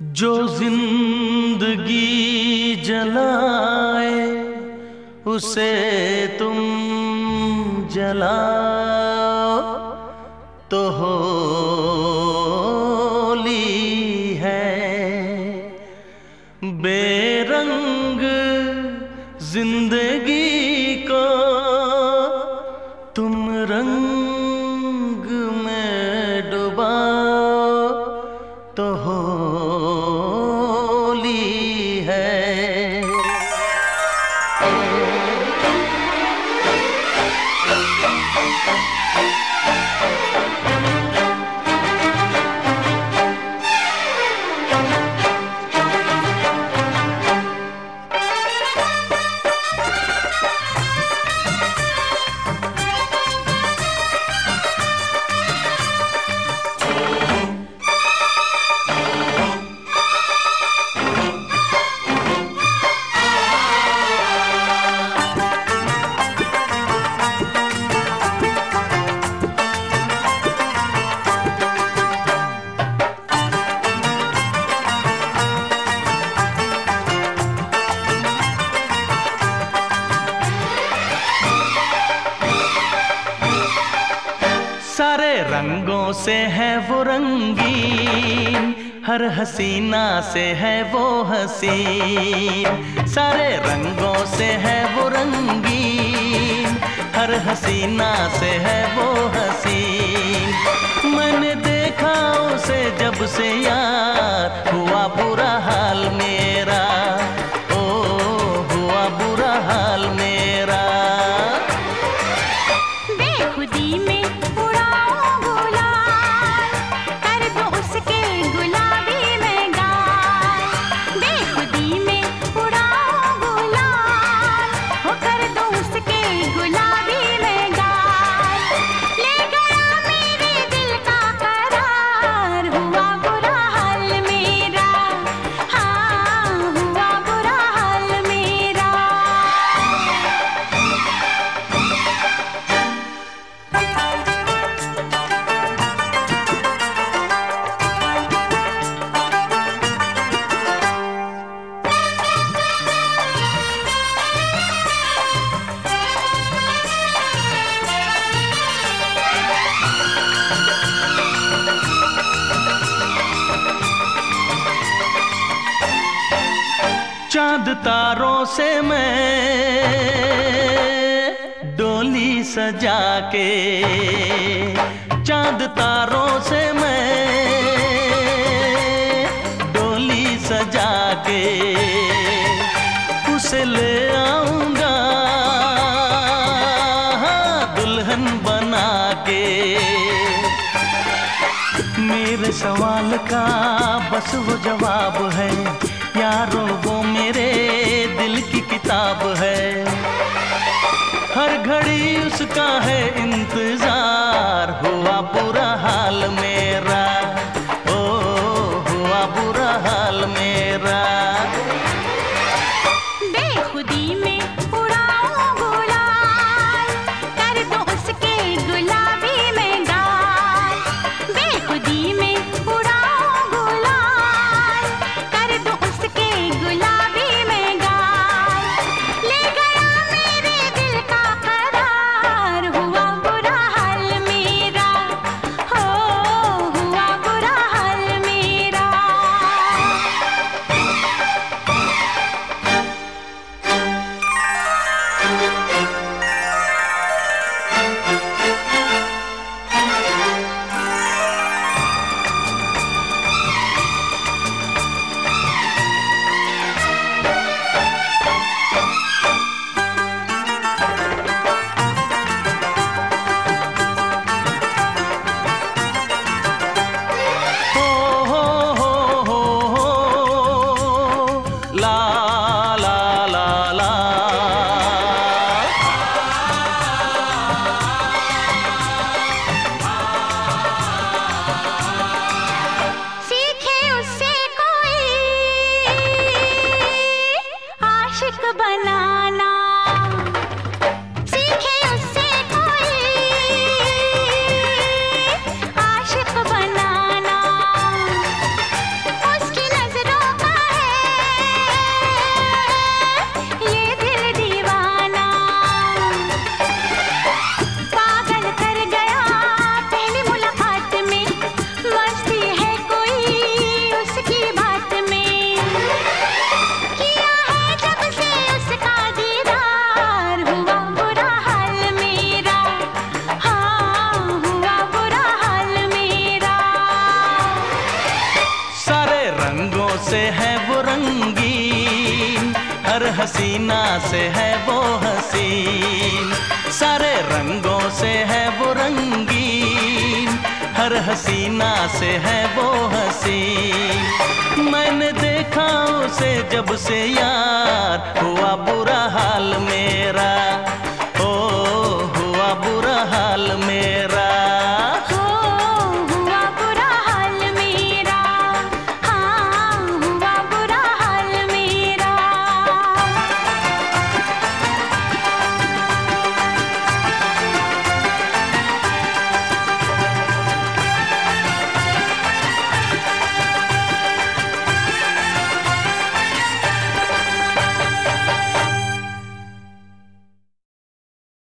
जो ज़िंदगी जलाए, उसे तुम जलाओ। तो होली है, बेरंग ज़िंदगी को तुम रंग में डुबाओ। तो होली सारे रंगों से है वो रंगीन। हर हसीना से है वो हसीन। सारे रंगों से है वो रंगीन। हर हसीना से है वो हसीन। मैंने देखा उसे जब से यार चाँद तारों से मैं डोली सजा के चाँद तारों से मैं डोली सजा के उसे ले आऊँगा। हाँ, दुल्हन बना के मेरे सवाल का बस वो जवाब है यारो वो किताब है। हर घड़ी उसका है इंतज़ार। हुआ बुरा हाल मेरा। ओ, हुआ बुरा हाल मेरा। बेखुदी में बना से है वो रंगीन, हर हसीना से है वो हसीन। सारे रंगों से है वो रंगीन, हर हसीना से है वो हसीन। मैंने देखा उसे जब से यार